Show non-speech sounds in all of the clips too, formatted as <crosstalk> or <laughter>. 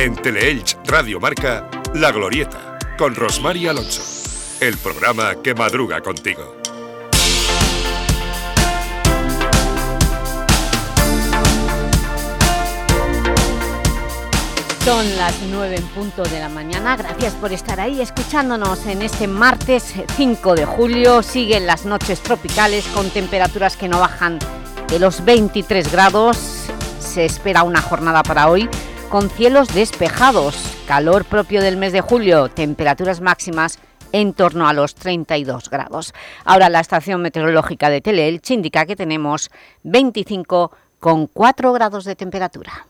En Teleelch Radio Marca, La Glorieta, con Rosmar Alonso. El programa que madruga contigo. Son las 9 en punto de la mañana. Gracias por estar ahí escuchándonos en este martes 5 de julio. Siguen las noches tropicales con temperaturas que no bajan de los 23 grados. Se espera una jornada para hoy con cielos despejados, calor propio del mes de julio, temperaturas máximas en torno a los 32 grados. Ahora la estación meteorológica de Teleelch indica que tenemos 25,4 grados de temperatura.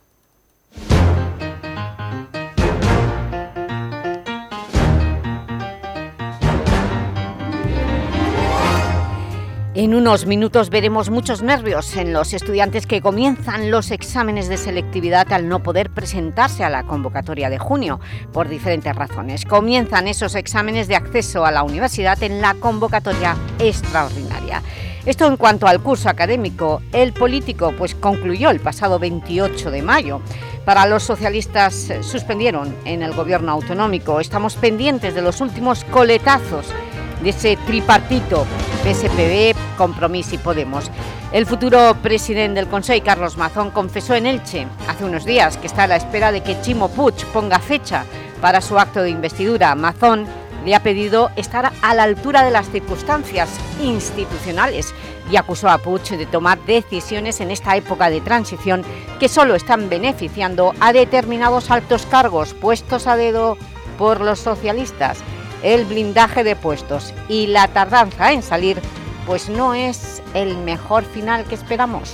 En unos minutos veremos muchos nervios en los estudiantes que comienzan los exámenes de selectividad al no poder presentarse a la convocatoria de junio, por diferentes razones. Comienzan esos exámenes de acceso a la universidad en la convocatoria extraordinaria. Esto en cuanto al curso académico. El político pues concluyó el pasado 28 de mayo. Para los socialistas eh, suspendieron en el gobierno autonómico. Estamos pendientes de los últimos coletazos de ese tripartito PSPB, Compromís y Podemos. El futuro presidente del Consejo, Carlos Mazón, confesó en Elche hace unos días que está a la espera de que Chimo Puig ponga fecha para su acto de investidura. Mazón le ha pedido estar a la altura de las circunstancias institucionales y acusó a Puig de tomar decisiones en esta época de transición que solo están beneficiando a determinados altos cargos puestos a dedo por los socialistas el blindaje de puestos y la tardanza en salir, pues no es el mejor final que esperamos.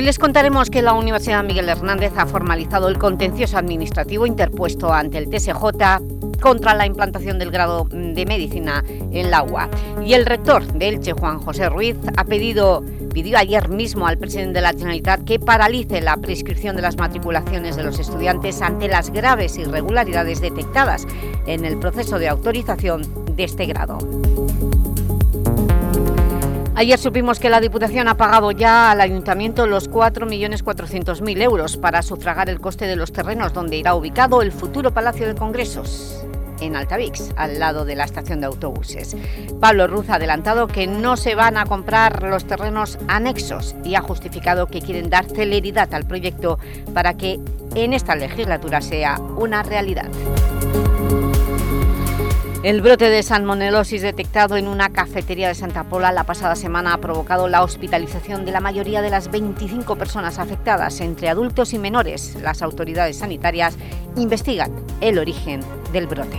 Hoy les contaremos que la Universidad Miguel Hernández ha formalizado el contencioso administrativo interpuesto ante el TSJ contra la implantación del grado de Medicina en la UA. Y el rector de Elche, Juan José Ruiz, ha pedido, pidió ayer mismo al presidente de la Generalitat que paralice la prescripción de las matriculaciones de los estudiantes ante las graves irregularidades detectadas en el proceso de autorización de este grado. Ayer supimos que la Diputación ha pagado ya al Ayuntamiento los 4.400.000 euros para sufragar el coste de los terrenos donde irá ubicado el futuro Palacio de Congresos en Altavix, al lado de la estación de autobuses. Pablo Ruz ha adelantado que no se van a comprar los terrenos anexos y ha justificado que quieren dar celeridad al proyecto para que en esta legislatura sea una realidad. El brote de salmonelosis detectado en una cafetería de Santa Pola la pasada semana ha provocado la hospitalización de la mayoría de las 25 personas afectadas, entre adultos y menores. Las autoridades sanitarias investigan el origen del brote.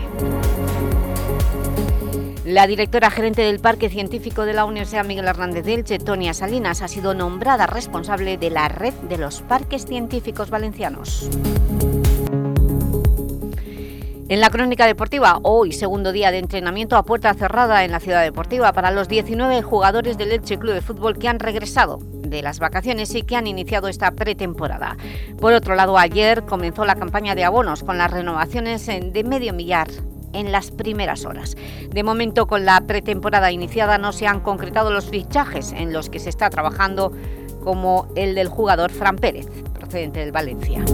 La directora gerente del Parque Científico de la Universidad Miguel Hernández de Elche, Tonia Salinas, ha sido nombrada responsable de la red de los parques científicos valencianos. En la crónica deportiva, hoy segundo día de entrenamiento a puerta cerrada en la ciudad deportiva para los 19 jugadores del Elche Club de Fútbol que han regresado de las vacaciones y que han iniciado esta pretemporada. Por otro lado, ayer comenzó la campaña de abonos con las renovaciones de medio millar en las primeras horas. De momento, con la pretemporada iniciada, no se han concretado los fichajes en los que se está trabajando, como el del jugador Fran Pérez, procedente del Valencia.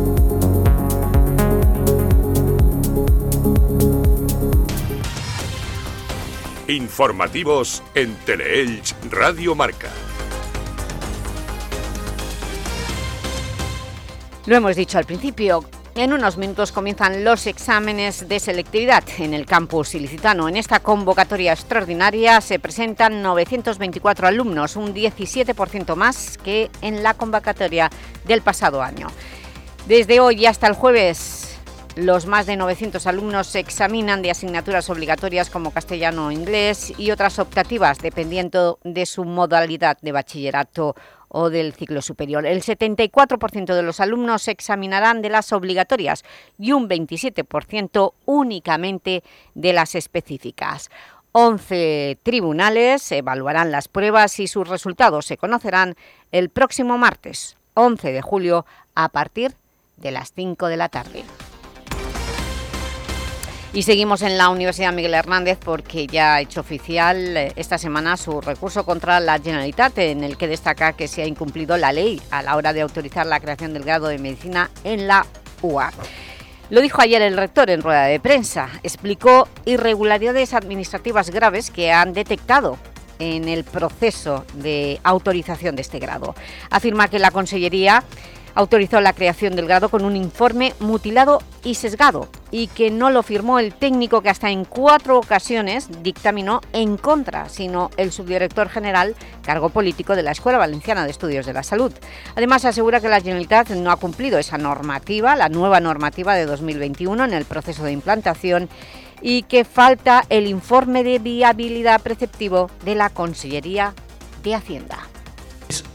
Informativos en Teleelch Radio Marca. Lo hemos dicho al principio, en unos minutos comienzan los exámenes de selectividad en el campus ilicitano. En esta convocatoria extraordinaria se presentan 924 alumnos, un 17% más que en la convocatoria del pasado año. Desde hoy hasta el jueves Los más de 900 alumnos se examinan de asignaturas obligatorias como castellano o inglés y otras optativas, dependiendo de su modalidad de bachillerato o del ciclo superior. El 74% de los alumnos se examinarán de las obligatorias y un 27% únicamente de las específicas. 11 tribunales evaluarán las pruebas y sus resultados se conocerán el próximo martes, 11 de julio, a partir de las 5 de la tarde. Y seguimos en la Universidad Miguel Hernández porque ya ha hecho oficial eh, esta semana su recurso contra la Generalitat, en el que destaca que se ha incumplido la ley a la hora de autorizar la creación del grado de Medicina en la UA. Lo dijo ayer el rector en rueda de prensa. Explicó irregularidades administrativas graves que han detectado en el proceso de autorización de este grado. Afirma que la Consellería autorizó la creación del grado con un informe mutilado y sesgado y que no lo firmó el técnico que hasta en cuatro ocasiones dictaminó en contra, sino el subdirector general, cargo político de la Escuela Valenciana de Estudios de la Salud. Además, asegura que la Generalitat no ha cumplido esa normativa, la nueva normativa de 2021 en el proceso de implantación y que falta el informe de viabilidad preceptivo de la Consellería de Hacienda.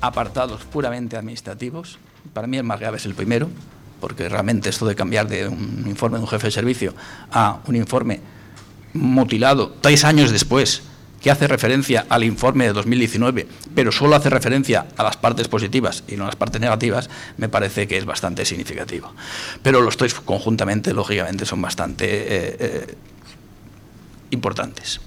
Apartados puramente administrativos para mí el más grave es el primero, porque realmente esto de cambiar de un informe de un jefe de servicio a un informe mutilado tres años después, que hace referencia al informe de 2019, pero solo hace referencia a las partes positivas y no a las partes negativas, me parece que es bastante significativo. Pero los tres conjuntamente, lógicamente, son bastante eh, eh, importantes.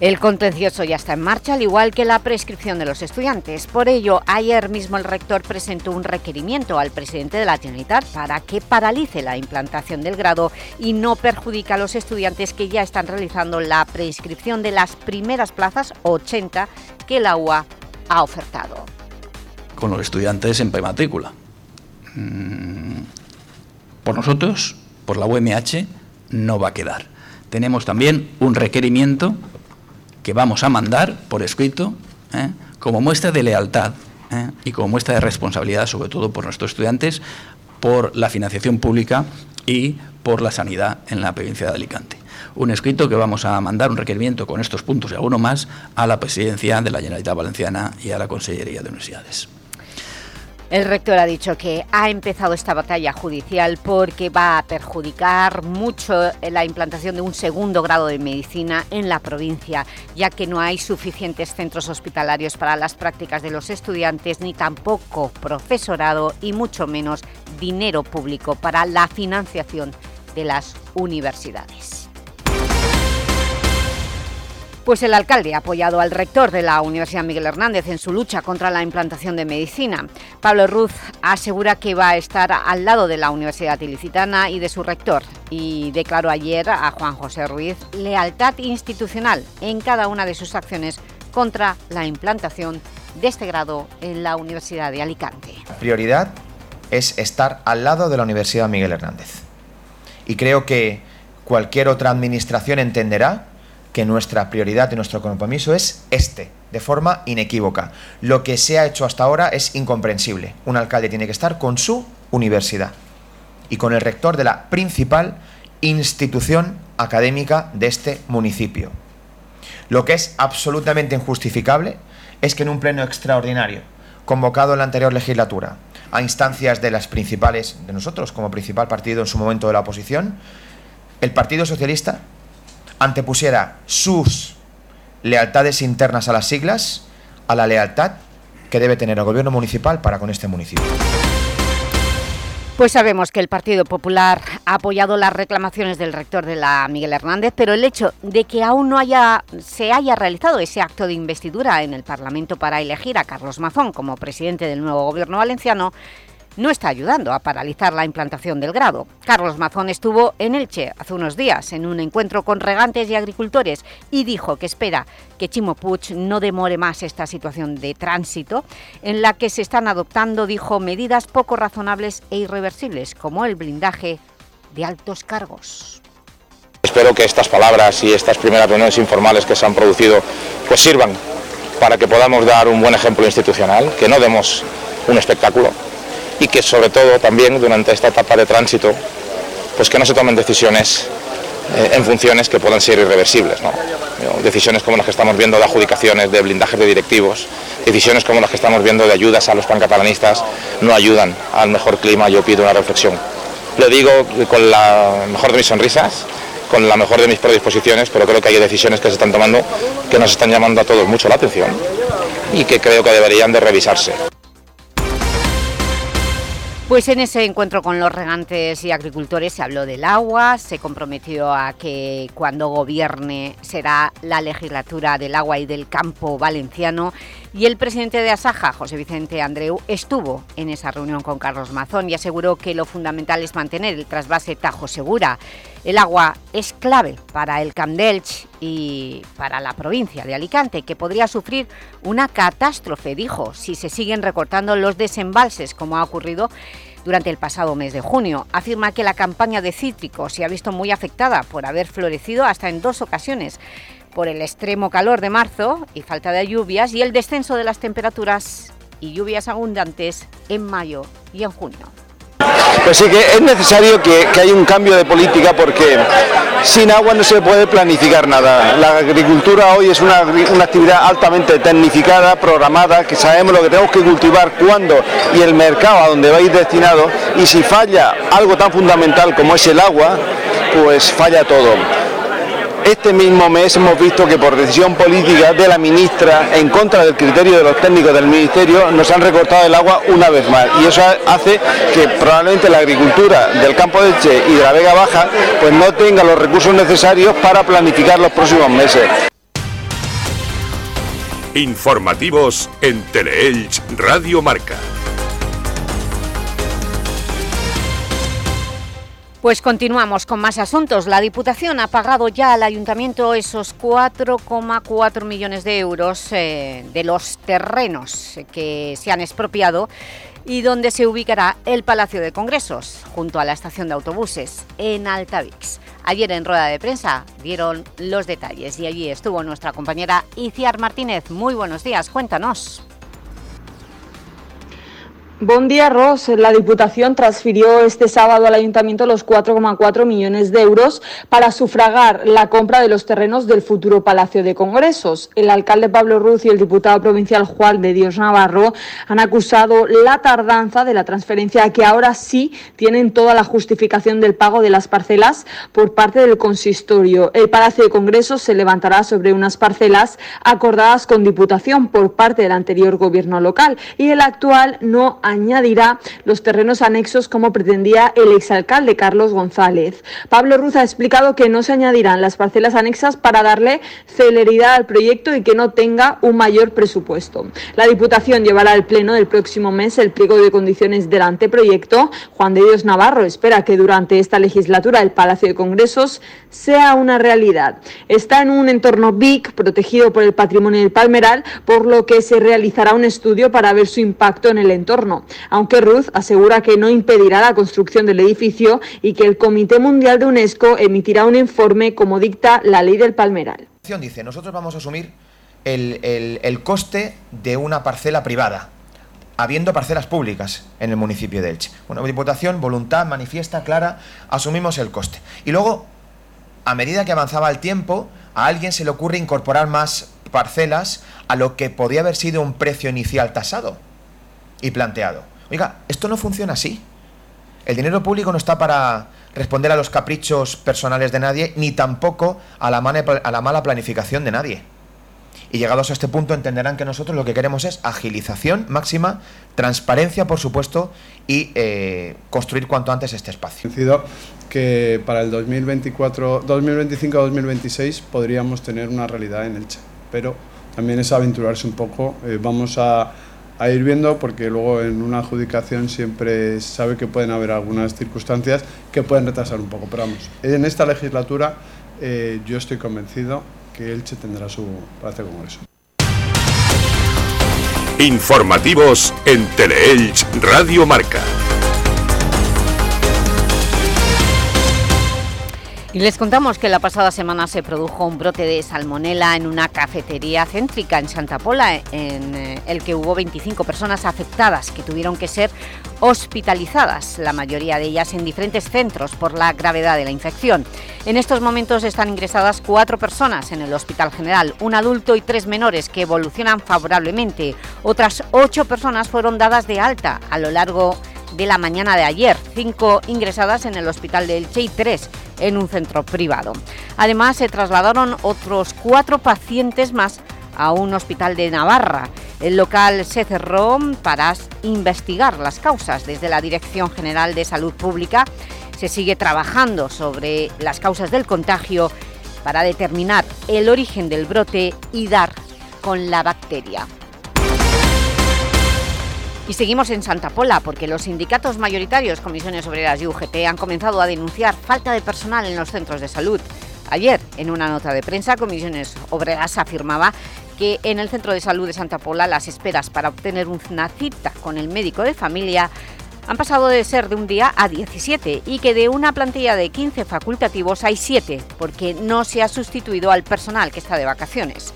El contencioso ya está en marcha, al igual que la prescripción de los estudiantes. Por ello, ayer mismo el rector presentó un requerimiento al presidente de la Generalitat para que paralice la implantación del grado y no perjudique a los estudiantes que ya están realizando la prescripción de las primeras plazas, 80, que la UA ha ofertado. Con los estudiantes en prematrícula. Mm, por nosotros, por la UMH, no va a quedar. Tenemos también un requerimiento que vamos a mandar por escrito ¿eh? como muestra de lealtad ¿eh? y como muestra de responsabilidad, sobre todo por nuestros estudiantes, por la financiación pública y por la sanidad en la provincia de Alicante. Un escrito que vamos a mandar, un requerimiento con estos puntos y alguno más, a la presidencia de la Generalitat Valenciana y a la Consellería de Universidades. El rector ha dicho que ha empezado esta batalla judicial porque va a perjudicar mucho la implantación de un segundo grado de medicina en la provincia, ya que no hay suficientes centros hospitalarios para las prácticas de los estudiantes, ni tampoco profesorado y mucho menos dinero público para la financiación de las universidades. Pues el alcalde apoyado al rector de la Universidad Miguel Hernández en su lucha contra la implantación de medicina. Pablo Ruz asegura que va a estar al lado de la Universidad Ilicitana y de su rector y declaró ayer a Juan José Ruiz lealtad institucional en cada una de sus acciones contra la implantación de este grado en la Universidad de Alicante. La prioridad es estar al lado de la Universidad Miguel Hernández. Y creo que cualquier otra administración entenderá que nuestra prioridad y nuestro compromiso es este, de forma inequívoca. Lo que se ha hecho hasta ahora es incomprensible. Un alcalde tiene que estar con su universidad y con el rector de la principal institución académica de este municipio. Lo que es absolutamente injustificable es que en un pleno extraordinario, convocado en la anterior legislatura, a instancias de las principales, de nosotros como principal partido en su momento de la oposición, el Partido Socialista antepusiera sus lealtades internas a las siglas a la lealtad que debe tener el gobierno municipal para con este municipio. Pues sabemos que el Partido Popular ha apoyado las reclamaciones del rector de la Miguel Hernández, pero el hecho de que aún no haya, se haya realizado ese acto de investidura en el Parlamento para elegir a Carlos Mazón como presidente del nuevo gobierno valenciano no está ayudando a paralizar la implantación del grado. Carlos Mazón estuvo en Elche hace unos días en un encuentro con regantes y agricultores y dijo que espera que Chimo Puig no demore más esta situación de tránsito en la que se están adoptando, dijo, medidas poco razonables e irreversibles como el blindaje de altos cargos. Espero que estas palabras y estas primeras reuniones informales que se han producido pues sirvan para que podamos dar un buen ejemplo institucional, que no demos un espectáculo, y que sobre todo también durante esta etapa de tránsito pues que no se tomen decisiones eh, en funciones que puedan ser irreversibles. Decisiones como las que estamos viendo de adjudicaciones, de blindajes de directivos, decisiones como las que estamos viendo de ayudas a los pancatalanistas no ayudan al mejor clima. Yo pido una reflexión. Lo digo con la mejor de mis sonrisas, con la mejor de mis predisposiciones, pero creo que hay decisiones que se están tomando que nos están llamando a todos mucho la atención y que creo que deberían de revisarse. Pues en ese encuentro con los regantes y agricultores se habló del agua, se comprometió a que cuando gobierne será la legislatura del agua y del campo valenciano y el presidente de Asaja, José Vicente Andreu, estuvo en esa reunión con Carlos Mazón y aseguró que lo fundamental es mantener el trasvase Tajo Segura. El agua es clave para el Camp y para la provincia de Alicante, que podría sufrir una catástrofe, dijo, si se siguen recortando los desembalses, como ha ocurrido durante el pasado mes de junio. Afirma que la campaña de cítricos se ha visto muy afectada por haber florecido hasta en dos ocasiones por el extremo calor de marzo y falta de lluvias y el descenso de las temperaturas y lluvias abundantes en mayo y en junio. Pues sí que es necesario que, haya un cambio de política porque sin agua no se puede planificar nada. La agricultura hoy es una, una, actividad altamente tecnificada, programada, que sabemos lo que tenemos que cultivar, cuándo y el mercado a donde va a ir destinado y si falla algo tan fundamental como es el agua, pues falla todo. Este mismo mes hemos visto que por decisión política de la ministra, en contra del criterio de los técnicos del Ministerio, nos han recortado el agua una vez más. Y eso hace que probablemente la agricultura del campo de Che y de la Vega Baja pues no tenga los recursos necesarios para planificar los próximos meses. Informativos en Teleelch Radio Marca. Pues continuamos con más asuntos. La Diputación ha pagado ya al Ayuntamiento esos 4,4 millones de euros eh, de los terrenos que se han expropiado y donde se ubicará el Palacio de Congresos, junto a la estación de autobuses, en Altavix. Ayer en rueda de prensa dieron los detalles y allí estuvo nuestra compañera Iciar Martínez. Muy buenos días, cuéntanos. Buen día, Ros. La Diputación transfirió este sábado al Ayuntamiento los 4,4 millones de euros para sufragar la compra de los terrenos del futuro Palacio de Congresos. El alcalde Pablo Ruz y el diputado provincial Juan de Dios Navarro han acusado la tardanza de la transferencia, que ahora sí tienen toda la justificación del pago de las parcelas por parte del consistorio. El Palacio de Congresos se levantará sobre unas parcelas acordadas con Diputación por parte del anterior gobierno local y el actual no añadirá los terrenos anexos como pretendía el exalcalde Carlos González. Pablo Ruz ha explicado que no se añadirán las parcelas anexas para darle celeridad al proyecto y que no tenga un mayor presupuesto. La Diputación llevará al Pleno del próximo mes el pliego de condiciones del anteproyecto. Juan de Dios Navarro espera que durante esta legislatura el Palacio de Congresos sea una realidad. Está en un entorno BIC protegido por el patrimonio del Palmeral, por lo que se realizará un estudio para ver su impacto en el entorno aunque Ruth asegura que no impedirá la construcción del edificio y que el Comité Mundial de UNESCO emitirá un informe como dicta la ley del Palmeral. Dice, nosotros vamos a asumir el, coste de una parcela privada, habiendo parcelas públicas en el municipio de Elche. Bueno, Diputación, voluntad manifiesta, clara, asumimos el coste. Y luego, a medida que avanzaba el tiempo, a alguien se le ocurre incorporar más parcelas a lo que podía haber sido un precio inicial tasado y planteado. Oiga, esto no funciona así. El dinero público no está para responder a los caprichos personales de nadie, ni tampoco a la, a la mala planificación de nadie. Y llegados a este punto entenderán que nosotros lo que queremos es agilización máxima, transparencia, por supuesto, y eh, construir cuanto antes este espacio. que para el 2024, 2025-2026 podríamos tener una realidad en Elche, pero también es aventurarse un poco. Eh, vamos a a ir viendo porque luego en una adjudicación siempre sabe que pueden haber algunas circunstancias que pueden retrasar un poco. Pero vamos, en esta legislatura eh, yo estoy convencido que Elche tendrá su Palacio Congreso. Informativos en Teleelch Radio Marca. Y les contamos que la pasada semana se produjo un brote de salmonela en una cafetería céntrica en Santa Pola, en eh, el que hubo 25 personas afectadas que tuvieron que ser hospitalizadas, la mayoría de ellas en diferentes centros por la gravedad de la infección. En estos momentos están ingresadas cuatro personas en el Hospital General, un adulto y tres menores que evolucionan favorablemente. Otras ocho personas fueron dadas de alta a lo largo de la mañana de ayer, cinco ingresadas en el Hospital de Elche y tres en un centro privado. Además, se trasladaron otros cuatro pacientes más a un hospital de Navarra. El local se cerró para investigar las causas. Desde la Dirección General de Salud Pública se sigue trabajando sobre las causas del contagio para determinar el origen del brote y dar con la bacteria. Y seguimos en Santa Pola porque los sindicatos mayoritarios, Comisiones Obreras y UGT han comenzado a denunciar falta de personal en los centros de salud. Ayer, en una nota de prensa, Comisiones Obreras afirmaba que en el Centro de Salud de Santa Pola las esperas para obtener una cita con el médico de familia han pasado de ser de un día a 17 y que de una plantilla de 15 facultativos hay 7 porque no se ha sustituido al personal que está de vacaciones.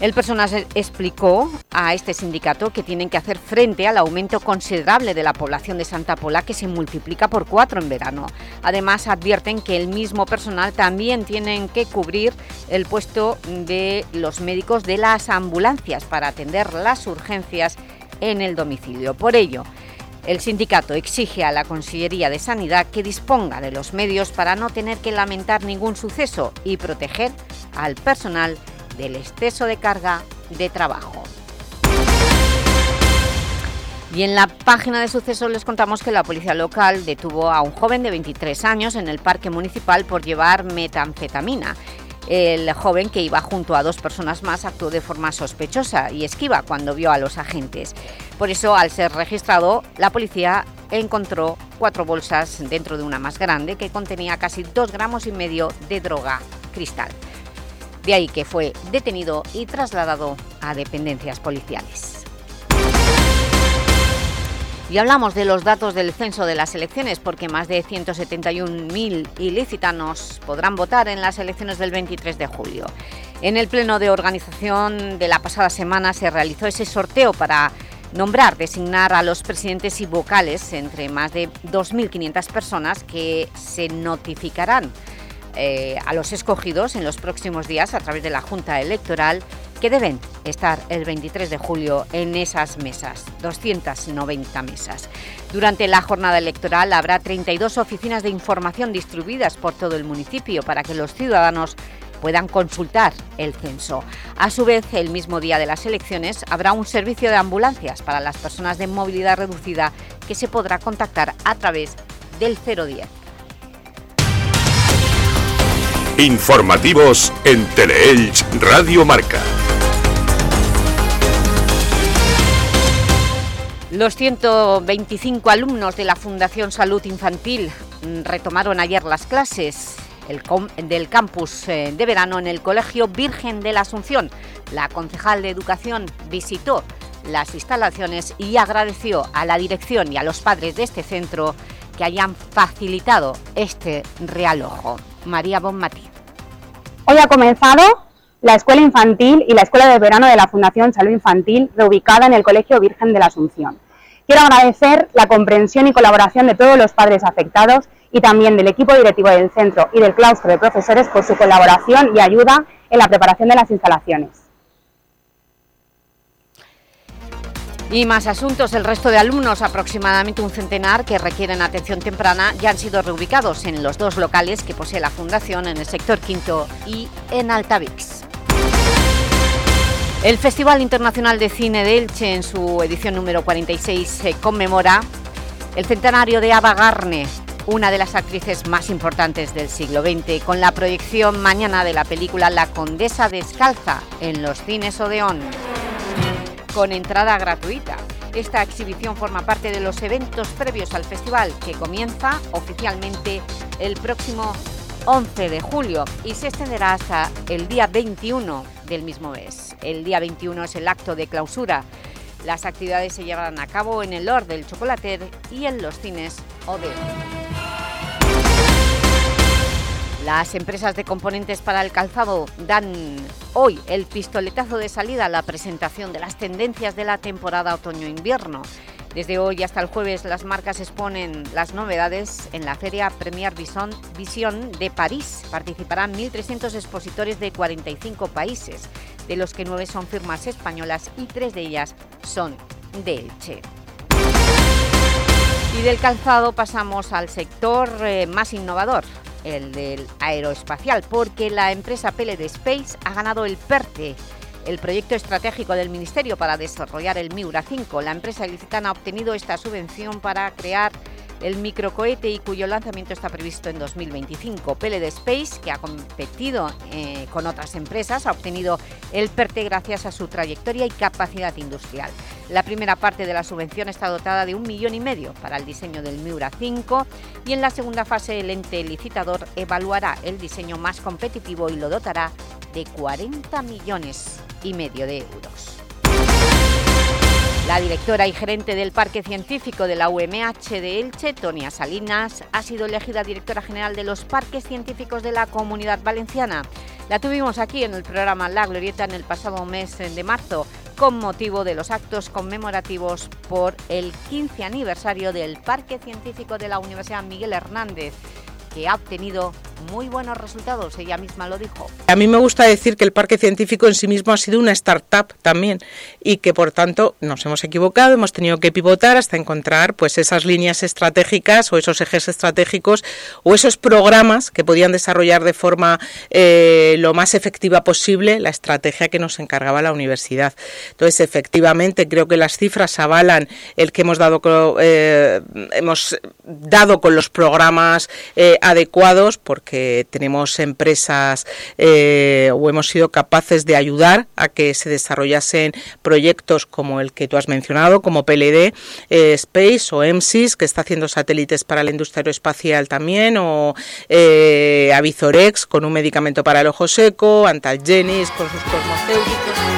El personal explicó a este sindicato que tienen que hacer frente al aumento considerable de la población de Santa Pola que se multiplica por cuatro en verano. Además advierten que el mismo personal también tienen que cubrir el puesto de los médicos de las ambulancias para atender las urgencias en el domicilio. Por ello, el sindicato exige a la Consellería de Sanidad que disponga de los medios para no tener que lamentar ningún suceso y proteger al personal del exceso de carga de trabajo. Y en la página de sucesos les contamos que la policía local detuvo a un joven de 23 años en el parque municipal por llevar metanfetamina. El joven, que iba junto a dos personas más, actuó de forma sospechosa y esquiva cuando vio a los agentes. Por eso, al ser registrado, la policía encontró cuatro bolsas dentro de una más grande que contenía casi dos gramos y medio de droga cristal. De ahí que fue detenido y trasladado a dependencias policiales. Y hablamos de los datos del censo de las elecciones porque más de 171.000 ilícitanos podrán votar en las elecciones del 23 de julio. En el pleno de organización de la pasada semana se realizó ese sorteo para nombrar, designar a los presidentes y vocales entre más de 2.500 personas que se notificarán eh, a los escogidos en los próximos días a través de la Junta Electoral que deben estar el 23 de julio en esas mesas, 290 mesas. Durante la jornada electoral habrá 32 oficinas de información distribuidas por todo el municipio para que los ciudadanos puedan consultar el censo. A su vez, el mismo día de las elecciones habrá un servicio de ambulancias para las personas de movilidad reducida que se podrá contactar a través del 010. Informativos en Teleelch Radio Marca. Los 125 alumnos de la Fundación Salud Infantil retomaron ayer las clases del campus eh, de verano en el Colegio Virgen de la Asunción. La concejal de Educación visitó las instalaciones y agradeció a la dirección y a los padres de este centro que hayan facilitado este realojo. María Bonmatí. Hoy ha comenzado la Escuela Infantil y la Escuela de Verano de la Fundación Salud Infantil, reubicada en el Colegio Virgen de la Asunción. Quiero agradecer la comprensión y colaboración de todos los padres afectados y también del equipo directivo del centro y del claustro de profesores por su colaboración y ayuda en la preparación de las instalaciones. Y más asuntos, el resto de alumnos, aproximadamente un centenar que requieren atención temprana, ya han sido reubicados en los dos locales que posee la Fundación en el sector Quinto y en Altavix. El Festival Internacional de Cine de Elche, en su edición número 46, se conmemora el centenario de Ava Garne, una de las actrices más importantes del siglo XX, con la proyección mañana de la película La Condesa Descalza en los cines Odeón con entrada gratuita. Esta exhibición forma parte de los eventos previos al festival que comienza oficialmente el próximo 11 de julio y se extenderá hasta el día 21 del mismo mes. El día 21 es el acto de clausura. Las actividades se llevarán a cabo en el Lord del Chocolater y en los cines Odeon. Las empresas de componentes para el calzado dan hoy el pistoletazo de salida a la presentación de las tendencias de la temporada otoño-invierno. Desde hoy hasta el jueves las marcas exponen las novedades en la Feria Premier Vision de París. Participarán 1.300 expositores de 45 países, de los que nueve son firmas españolas y tres de ellas son de Elche. Y del calzado pasamos al sector eh, más innovador, el del aeroespacial, porque la empresa PLD Space ha ganado el PERTE, el proyecto estratégico del Ministerio para desarrollar el Miura 5. La empresa ilicitana ha obtenido esta subvención para crear el microcohete y cuyo lanzamiento está previsto en 2025. PLD Space, que ha competido eh, con otras empresas, ha obtenido el PERTE gracias a su trayectoria y capacidad industrial. La primera parte de la subvención está dotada de un millón y medio para el diseño del Miura 5 y en la segunda fase el ente licitador evaluará el diseño más competitivo y lo dotará de 40 millones y medio de euros. La directora y gerente del Parque Científico de la UMH de Elche, Tonia Salinas, ha sido elegida directora general de los Parques Científicos de la Comunidad Valenciana. La tuvimos aquí en el programa La Glorieta en el pasado mes de marzo, con motivo de los actos conmemorativos por el 15 aniversario del Parque Científico de la Universidad Miguel Hernández, que ha obtenido muy buenos resultados, ella misma lo dijo. A mí me gusta decir que el parque científico en sí mismo ha sido una startup también y que por tanto nos hemos equivocado, hemos tenido que pivotar hasta encontrar pues esas líneas estratégicas o esos ejes estratégicos o esos programas que podían desarrollar de forma eh, lo más efectiva posible la estrategia que nos encargaba la universidad. Entonces, efectivamente, creo que las cifras avalan el que hemos dado, eh, hemos dado con los programas eh, adecuados porque que tenemos empresas eh, o hemos sido capaces de ayudar a que se desarrollasen proyectos como el que tú has mencionado, como PLD eh, Space o EMSIS, que está haciendo satélites para la industria aeroespacial también, o eh, Avizorex con un medicamento para el ojo seco, Antalgenis con sus cosmocéuticos.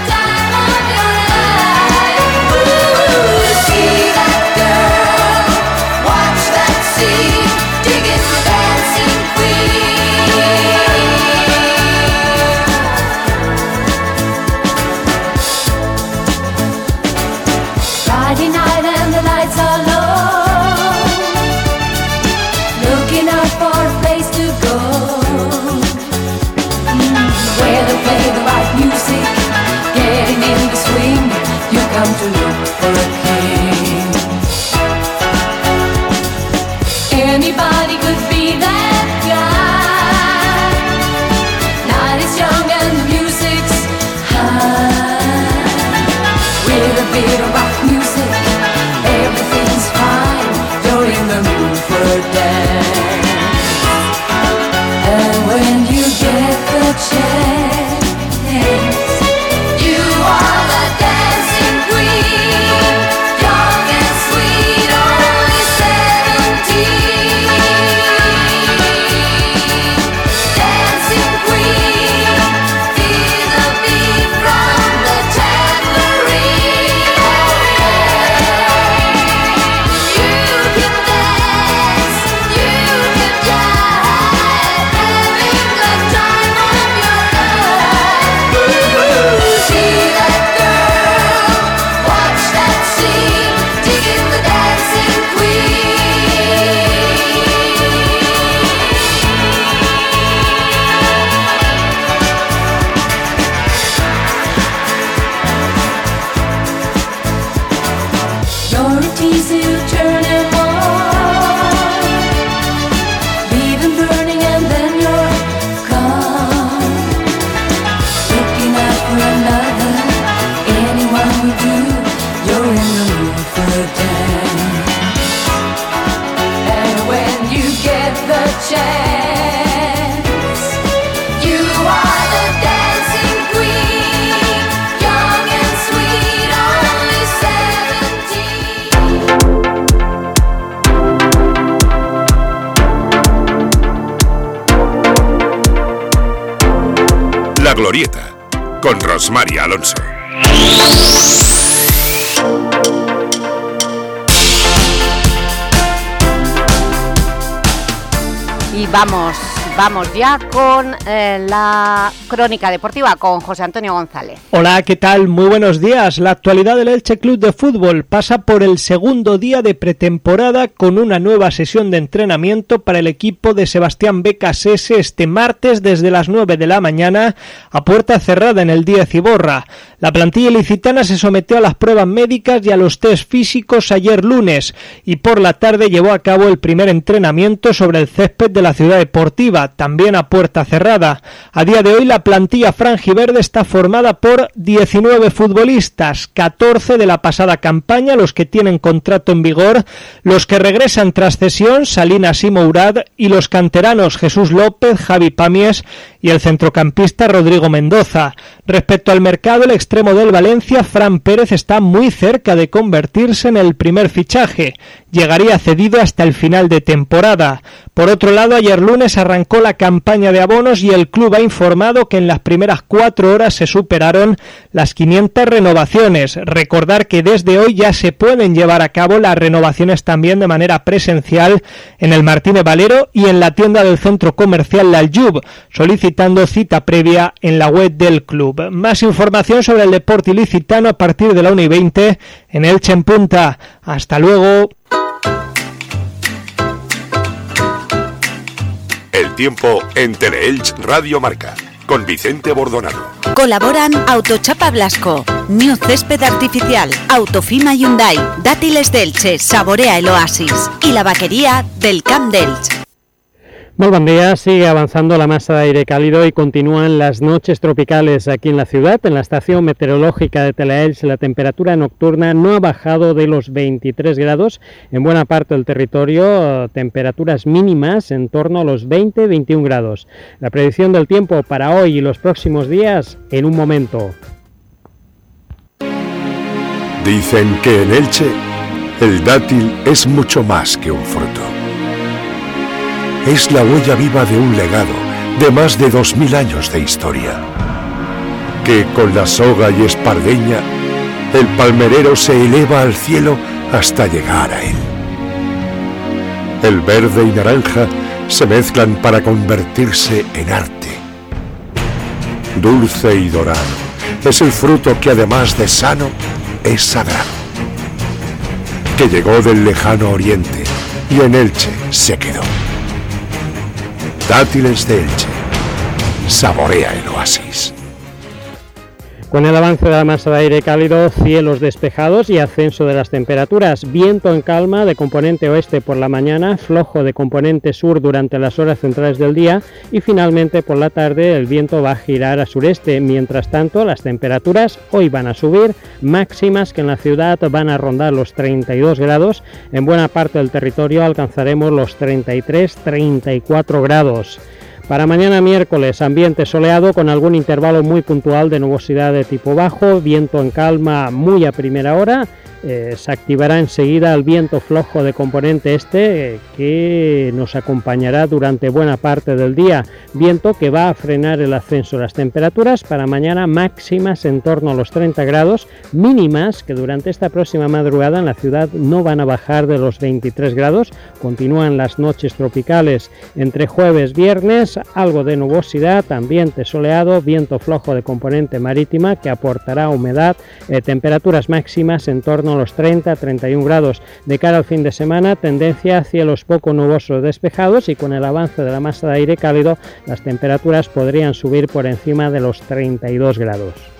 Eh, la crónica deportiva con José Antonio González. Hola, ¿qué tal? Muy buenos días. La actualidad del Elche Club de Fútbol pasa por el segundo día de pretemporada con una nueva sesión de entrenamiento para el equipo de Sebastián Becasese este martes desde las 9 de la mañana a puerta cerrada en el día Ciborra. La plantilla ilicitana se sometió a las pruebas médicas y a los test físicos ayer lunes y por la tarde llevó a cabo el primer entrenamiento sobre el césped de la ciudad deportiva también a puerta cerrada. A día de hoy la plantilla franjiverde está formada por 19 futbolistas, 14 de la pasada campaña, los que tienen contrato en vigor, los que regresan tras cesión, Salinas y Mourad, y los canteranos Jesús López, Javi Pamies y el centrocampista Rodrigo Mendoza. Respecto al mercado, el extremo del Valencia, Fran Pérez, está muy cerca de convertirse en el primer fichaje. Llegaría cedido hasta el final de temporada. Por otro lado, ayer lunes arrancó la campaña de abonos y el club ha informado que en las primeras cuatro horas se superaron las 500 renovaciones. Recordar que desde hoy ya se pueden llevar a cabo las renovaciones también de manera presencial en el Martínez Valero y en la tienda del centro comercial La Aljub, solicitando cita previa en la web del club. Más información sobre el deporte ilicitano a partir de la 1 y 20 en Elche en Punta. Hasta luego. El tiempo en Teleelch Radio Marca con Vicente Bordonado. Colaboran Autochapa Blasco, New Césped Artificial, Autofima Hyundai, Dátiles Delche, Saborea el Oasis y la vaquería del Camp Delche. Muy buen día, sigue avanzando la masa de aire cálido y continúan las noches tropicales aquí en la ciudad. En la estación meteorológica de Telaels la temperatura nocturna no ha bajado de los 23 grados. En buena parte del territorio, temperaturas mínimas en torno a los 20-21 grados. La predicción del tiempo para hoy y los próximos días en un momento. Dicen que en Elche el dátil es mucho más que un fruto es la huella viva de un legado de más de dos mil años de historia. Que con la soga y espardeña, el palmerero se eleva al cielo hasta llegar a él. El verde y naranja se mezclan para convertirse en arte. Dulce y dorado es el fruto que además de sano es sagrado. Que llegó del lejano oriente y en Elche se quedó. Dátiles de Elche. Saborea el oasis. Con el avance de la masa de aire cálido, cielos despejados y ascenso de las temperaturas. Viento en calma de componente oeste por la mañana, flojo de componente sur durante las horas centrales del día y finalmente por la tarde el viento va a girar a sureste. Mientras tanto, las temperaturas hoy van a subir, máximas que en la ciudad van a rondar los 32 grados. En buena parte del territorio alcanzaremos los 33-34 grados. Para mañana miércoles, ambiente soleado con algún intervalo muy puntual de nubosidad de tipo bajo, viento en calma muy a primera hora eh, se activará enseguida el viento flojo de componente este eh, que nos acompañará durante buena parte del día. Viento que va a frenar el ascenso de las temperaturas para mañana máximas en torno a los 30 grados, mínimas que durante esta próxima madrugada en la ciudad no van a bajar de los 23 grados. Continúan las noches tropicales entre jueves viernes, algo de nubosidad, ambiente soleado, viento flojo de componente marítima que aportará humedad, eh, temperaturas máximas en torno los 30-31 grados. De cara al fin de semana, tendencia a cielos poco nubosos despejados y con el avance de la masa de aire cálido, las temperaturas podrían subir por encima de los 32 grados.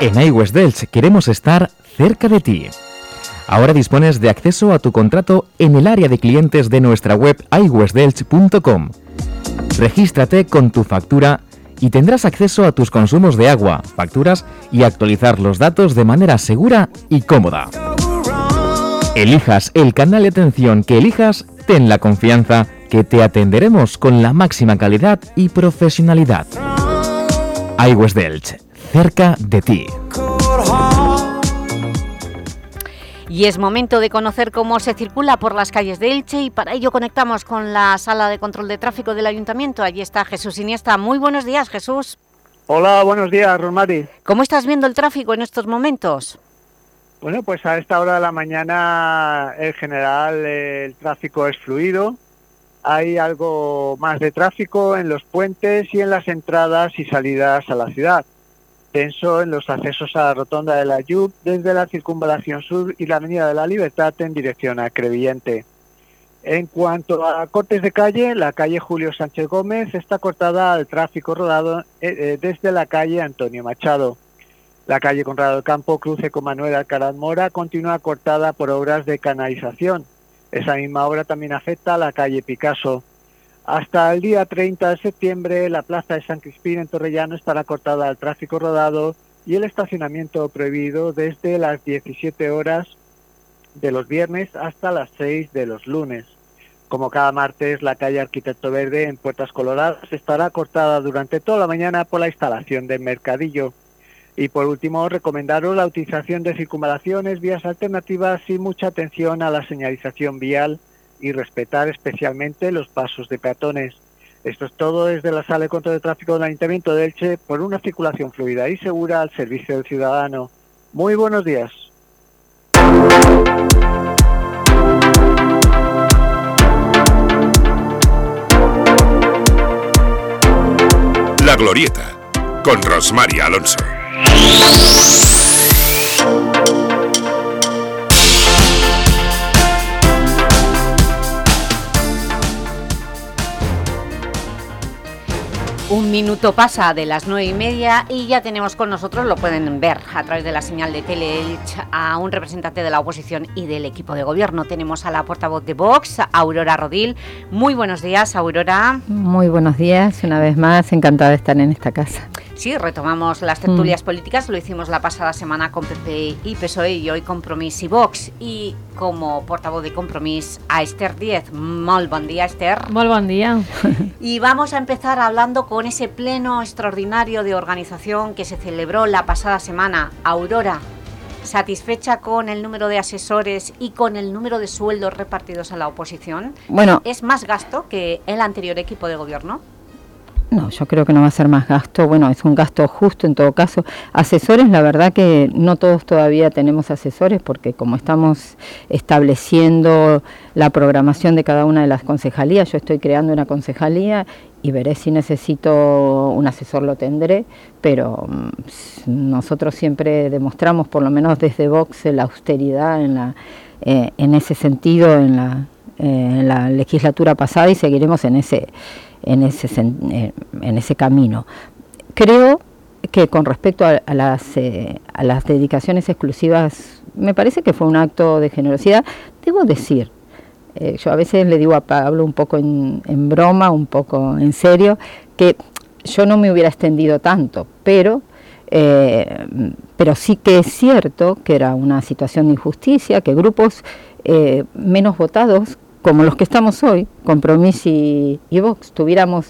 En iWest Delch queremos estar cerca de ti. Ahora dispones de acceso a tu contrato en el área de clientes de nuestra web iwestdelch.com. Regístrate con tu factura y tendrás acceso a tus consumos de agua, facturas y actualizar los datos de manera segura y cómoda. Elijas el canal de atención que elijas, ten la confianza que te atenderemos con la máxima calidad y profesionalidad. iWest Delch, cerca de ti. Y es momento de conocer cómo se circula por las calles de Elche y para ello conectamos con la sala de control de tráfico del Ayuntamiento. Allí está Jesús Iniesta. Muy buenos días, Jesús. Hola, buenos días, Rosmari. ¿Cómo estás viendo el tráfico en estos momentos? Bueno, pues a esta hora de la mañana en general el tráfico es fluido. Hay algo más de tráfico en los puentes y en las entradas y salidas a la ciudad tenso en los accesos a la rotonda de la Yub desde la circunvalación sur y la avenida de la Libertad en dirección a Crevillente. En cuanto a cortes de calle, la calle Julio Sánchez Gómez está cortada al tráfico rodado eh, eh, desde la calle Antonio Machado. La calle Conrado del Campo, cruce con Manuel Alcaraz Mora, continúa cortada por obras de canalización. Esa misma obra también afecta a la calle Picasso. Hasta el día 30 de septiembre, la plaza de San Crispín en Torrellano estará cortada al tráfico rodado y el estacionamiento prohibido desde las 17 horas de los viernes hasta las 6 de los lunes. Como cada martes, la calle Arquitecto Verde en Puertas Coloradas estará cortada durante toda la mañana por la instalación del mercadillo. Y por último, recomendaros la utilización de circunvalaciones, vías alternativas y mucha atención a la señalización vial y respetar especialmente los pasos de peatones. Esto es todo desde la sala de control de tráfico del Ayuntamiento de Elche por una circulación fluida y segura al servicio del ciudadano. Muy buenos días. La Glorieta con Rosmaria Alonso. Un minuto pasa de las nueve y media y ya tenemos con nosotros, lo pueden ver a través de la señal de Teleelch, a un representante de la oposición y del equipo de gobierno. Tenemos a la portavoz de Vox, Aurora Rodil. Muy buenos días, Aurora. Muy buenos días, una vez más, encantada de estar en esta casa. Sí, retomamos las tertulias mm. políticas, lo hicimos la pasada semana con PP y PSOE y hoy Compromís y Vox. Y como portavoz de Compromís a Esther Díez. Muy buen día, Esther. Muy buen día. y vamos a empezar hablando con ese pleno extraordinario de organización que se celebró la pasada semana. Aurora, ¿satisfecha con el número de asesores y con el número de sueldos repartidos a la oposición? Bueno, ¿Es más gasto que el anterior equipo de gobierno? No, yo creo que no va a ser más gasto. Bueno, es un gasto justo en todo caso. Asesores, la verdad que no todos todavía tenemos asesores porque como estamos estableciendo la programación de cada una de las concejalías, yo estoy creando una concejalía y veré si necesito un asesor, lo tendré, pero mm, nosotros siempre demostramos, por lo menos desde Vox, la austeridad en, eh, en ese sentido en la, eh, en la legislatura pasada y seguiremos en ese en ese, eh, en ese camino. Creo que con respecto a, las, a las dedicaciones exclusivas, me parece que fue un acto de generosidad. Debo decir, eh, yo a veces le digo a Pablo un poco en, broma, un poco en serio, que yo no me hubiera extendido tanto, pero, pero sí que es cierto que era una situación de injusticia, que grupos menos votados como los que estamos hoy, Compromís y, Vox, tuviéramos,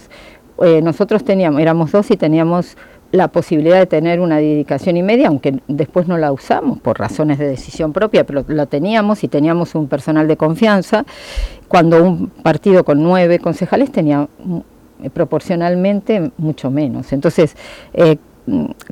eh, nosotros teníamos, éramos dos y teníamos la posibilidad de tener una dedicación y media, aunque después no la usamos por razones de decisión propia, pero lo teníamos y teníamos un personal de confianza, cuando un partido con nueve concejales tenía mm, proporcionalmente mucho menos. Entonces, eh,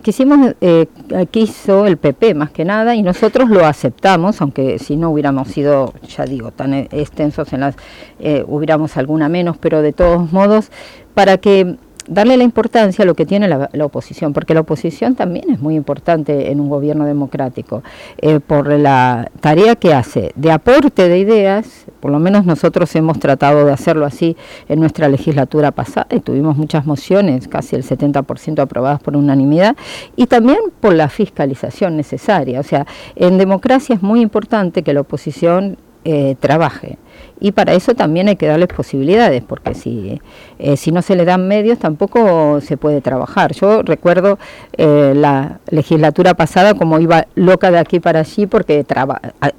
quisimos, eh, quiso el PP más que nada y nosotros lo aceptamos, aunque si no hubiéramos sido, ya digo, tan extensos en las, eh, hubiéramos alguna menos, pero de todos modos, para que darle la importancia a lo que tiene la, oposición, porque la oposición también es muy importante en un gobierno democrático, eh, por la tarea que hace de aporte de ideas, por lo menos nosotros hemos tratado de hacerlo así en nuestra legislatura pasada y tuvimos muchas mociones, casi el 70% aprobadas por unanimidad, y también por la fiscalización necesaria. O sea, en democracia es muy importante que la oposición eh, trabaje y para eso también hay que darles posibilidades, porque si, eh, si no se le dan medios tampoco se puede trabajar. Yo recuerdo eh, la legislatura pasada como iba loca de aquí para allí porque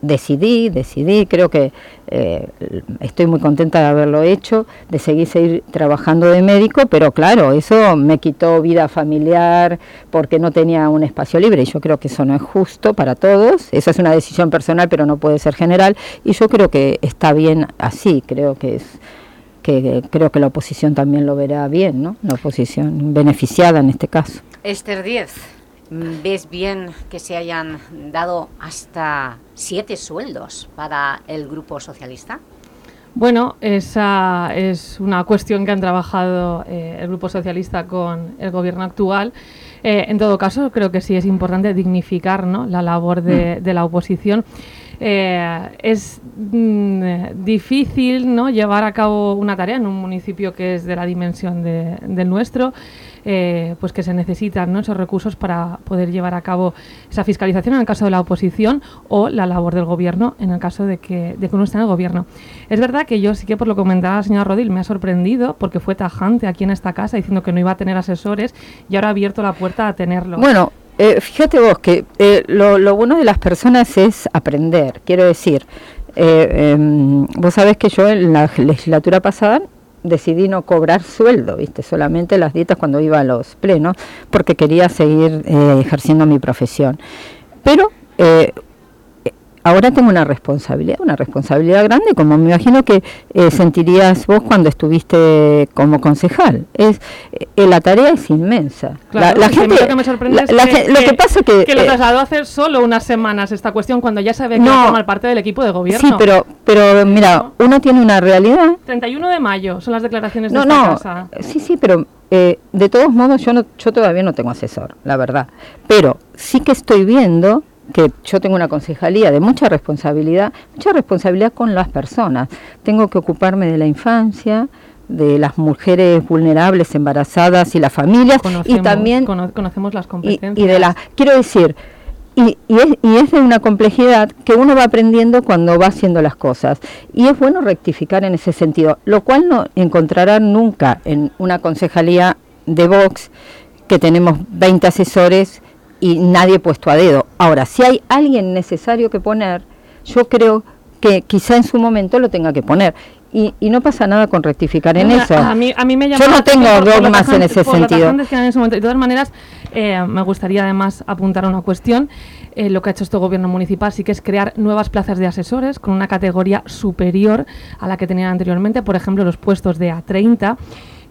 decidí, decidí, creo que eh, estoy muy contenta de haberlo hecho, de seguir, seguir trabajando de médico, pero claro, eso me quitó vida familiar porque no tenía un espacio libre. Y yo creo que eso no es justo para todos, esa es una decisión personal pero no puede ser general. Y yo creo que está bien así, creo que es que creo que la oposición también lo verá bien, ¿no? La oposición beneficiada en este caso. Esther Díez, ¿ves bien que se hayan dado hasta siete sueldos para el Grupo Socialista? Bueno, esa es una cuestión que han trabajado eh, el Grupo Socialista con el Gobierno actual. Eh, en todo caso, creo que sí es importante dignificar ¿no? la labor de, mm. de la oposición. Eh, es mm, difícil ¿no? llevar a cabo una tarea en un municipio que es de la dimensión de, del nuestro, eh, pues que se necesitan ¿no? esos recursos para poder llevar a cabo esa fiscalización en el caso de la oposición o la labor del gobierno en el caso de que, de que uno esté en el gobierno. Es verdad que yo sí que por lo que comentaba la señora Rodil me ha sorprendido porque fue tajante aquí en esta casa diciendo que no iba a tener asesores y ahora ha abierto la puerta a tenerlo. Bueno, eh, fíjate vos que eh, lo, bueno de las personas es aprender. Quiero decir, eh, em, vos sabés que yo en la legislatura pasada decidí no cobrar <laughs> sueldo, ¿viste? Solamente las dietas cuando iba a los plenos, porque quería seguir ejerciendo mi profesión. Pero ahora tengo una responsabilidad, una responsabilidad grande, como me imagino que eh, sentirías vos cuando estuviste como concejal. Es eh, la tarea es inmensa. Claro, la, gente, lo que me sorprende es que, lo que, pasa que, que lo eh, trasladó a hacer solo unas semanas esta cuestión cuando ya sabe que no, formar parte del equipo de gobierno. Sí, pero pero mira, uno tiene una realidad. 31 de mayo son las declaraciones de esta casa. Sí, sí, pero de todos modos yo no yo todavía no tengo asesor, la verdad. Pero sí que estoy viendo que yo tengo una concejalía de mucha responsabilidad, mucha responsabilidad con las personas. Tengo que ocuparme de la infancia, de las mujeres vulnerables, embarazadas y las familias y también conocemos las competencias y, de la quiero decir y, y, es, y es de una complejidad que uno va aprendiendo cuando va haciendo las cosas y es bueno rectificar en ese sentido, lo cual no encontrarán nunca en una concejalía de Vox que tenemos 20 asesores y nadie puesto a dedo. Ahora, si hay alguien necesario que poner, yo creo que quizá en su momento lo tenga que poner. Y, y no pasa nada con rectificar en eso. A mí, a mí me yo no tengo dogmas en ese sentido. De todas maneras, eh, me gustaría además apuntar a una cuestión. Eh, lo que ha hecho este gobierno municipal sí que es crear nuevas plazas de asesores con una categoría superior a la que tenían anteriormente, por ejemplo, los puestos de A30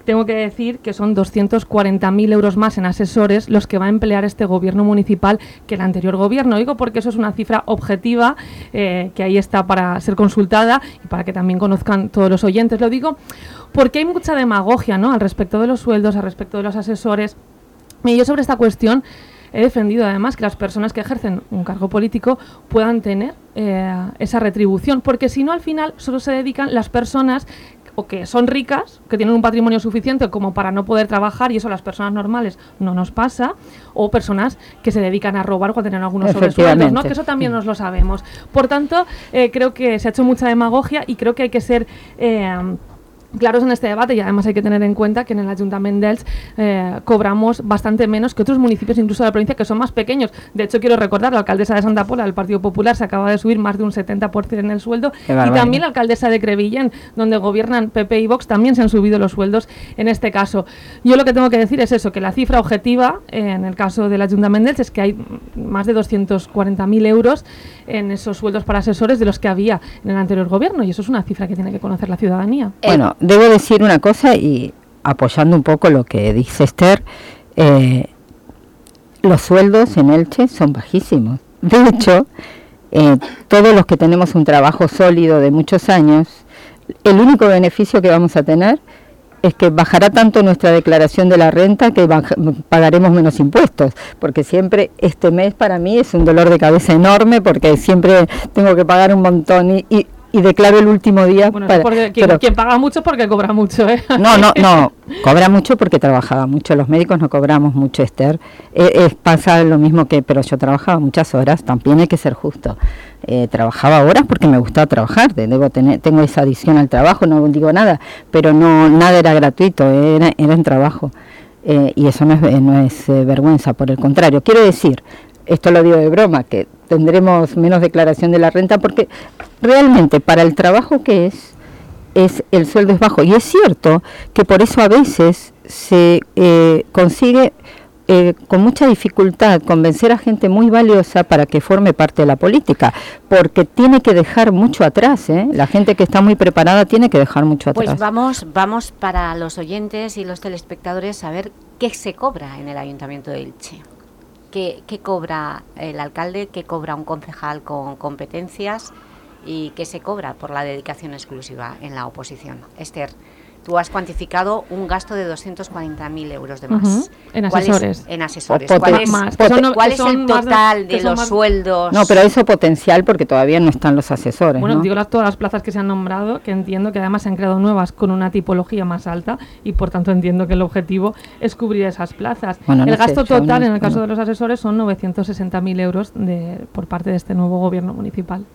tengo que decir que son 240.000 euros más en asesores los que va a emplear este gobierno municipal que el anterior gobierno. Digo porque eso es una cifra objetiva eh, que ahí está para ser consultada y para que también conozcan todos los oyentes. Lo digo porque hay mucha demagogia ¿no? al respecto de los sueldos, al respecto de los asesores. Y yo sobre esta cuestión he defendido además que las personas que ejercen un cargo político puedan tener eh, esa retribución, porque si no al final solo se dedican las personas o que son ricas, que tienen un patrimonio suficiente como para no poder trabajar y eso a las personas normales no nos pasa, o personas que se dedican a robar cuando tienen algunos sobresueldos, ¿no? que eso también nos lo sabemos. Por tanto, eh, creo que se ha hecho mucha demagogia y creo que hay que ser... Eh, claros en este debate y además hay que tener en cuenta que en el Ayuntamiento de eh, cobramos bastante menos que otros municipios incluso de la provincia que son más pequeños. De hecho, quiero recordar, la alcaldesa de Santa Pola del Partido Popular se acaba de subir más de un 70% en el sueldo y también la alcaldesa de Crevillén, donde gobiernan PP y Vox, también se han subido los sueldos en este caso. Yo lo que tengo que decir es eso, que la cifra objetiva en el caso del Ayuntamiento es que hay más de 240.000 euros en esos sueldos para asesores de los que había en el anterior gobierno y eso es una cifra que tiene que conocer la ciudadanía. Bueno, debo decir una cosa y apoyando un poco lo que dice Esther, eh, los sueldos en Elche son bajísimos. De hecho, eh, todos los que tenemos un trabajo sólido de muchos años, el único beneficio que vamos a tener es que bajará tanto nuestra declaración de la renta que pagaremos menos impuestos, porque siempre este mes para mí es un dolor de cabeza enorme porque siempre tengo que pagar un montón y, y declaro el último día. para, porque quien, paga mucho porque cobra mucho, ¿eh? <laughs> No, no, no, <laughs> cobra mucho porque trabajaba mucho. Los médicos no cobramos mucho, Esther. es, pasa lo mismo que, pero yo trabajaba muchas horas, también hay que ser justo. Eh, trabajaba horas porque me gustaba trabajar, debo tener, tengo esa adición al trabajo, no digo nada, pero no nada era gratuito, era, era en trabajo. Eh, y eso no es, no es vergüenza, por el contrario. Quiero decir, esto lo digo de broma, que tendremos menos declaración de la renta porque realmente para el trabajo que es, es el sueldo es bajo. Y es cierto que por eso a veces se eh, consigue eh, con mucha dificultad convencer a gente muy valiosa para que forme parte de la política, porque tiene que dejar mucho atrás, ¿eh? la gente que está muy preparada tiene que dejar mucho pues atrás. Pues vamos, vamos para los oyentes y los telespectadores a ver qué se cobra en el Ayuntamiento de Elche. ¿Qué, cobra el alcalde? ¿Qué cobra un concejal con competencias? ¿Y qué se cobra por la dedicación exclusiva en la oposición? Esther, tú has cuantificado un gasto de 240.000 euros de más. En asesores. en asesores. ¿Cuál es, ¿cuál es el total de, los sueldos? No, pero eso potencial porque todavía no están los asesores. Bueno, digo las, todas las plazas que se han nombrado, que entiendo que además se han creado nuevas con una tipología más alta y por tanto entiendo que el objetivo es cubrir esas plazas. el gasto total en el caso de los asesores son 960.000 euros de, por parte de este nuevo gobierno municipal.